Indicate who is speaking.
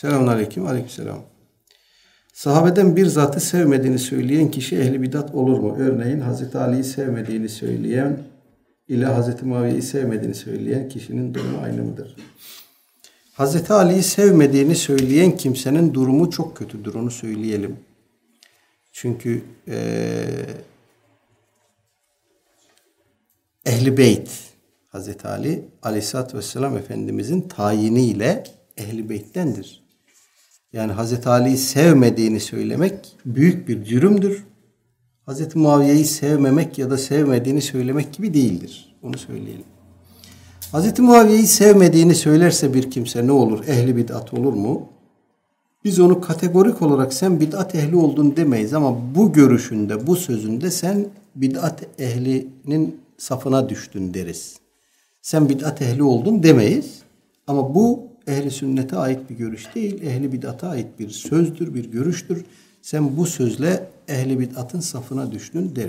Speaker 1: Selamun aleyküm. Aleykümselam. Sahabeden bir zatı sevmediğini söyleyen kişi ehli bidat olur mu? Örneğin Hazreti Ali'yi sevmediğini söyleyen ile Hazreti Muaviye'yi sevmediğini söyleyen kişinin durumu aynı mıdır? Hazreti Ali'yi sevmediğini söyleyen kimsenin durumu çok kötüdür. Onu söyleyelim. Çünkü eee Ehli Beyt Hazreti Ali Aleyhisselatü Vesselam Efendimizin tayiniyle Ehli Beyt'tendir. Yani Hazreti Ali'yi sevmediğini söylemek büyük bir cürümdür. Hazreti Muaviye'yi sevmemek ya da sevmediğini söylemek gibi değildir. Onu söyleyelim. Hazreti Muaviye'yi sevmediğini söylerse bir kimse ne olur? Ehli bid'at olur mu? Biz onu kategorik olarak sen bid'at ehli oldun demeyiz ama bu görüşünde, bu sözünde sen bid'at ehlinin safına düştün deriz. Sen bid'at ehli oldun demeyiz. Ama bu ehli sünnete ait bir görüş değil, ehli bid'ata ait bir sözdür, bir görüştür. Sen bu sözle ehli bid'atın safına düştün deriz.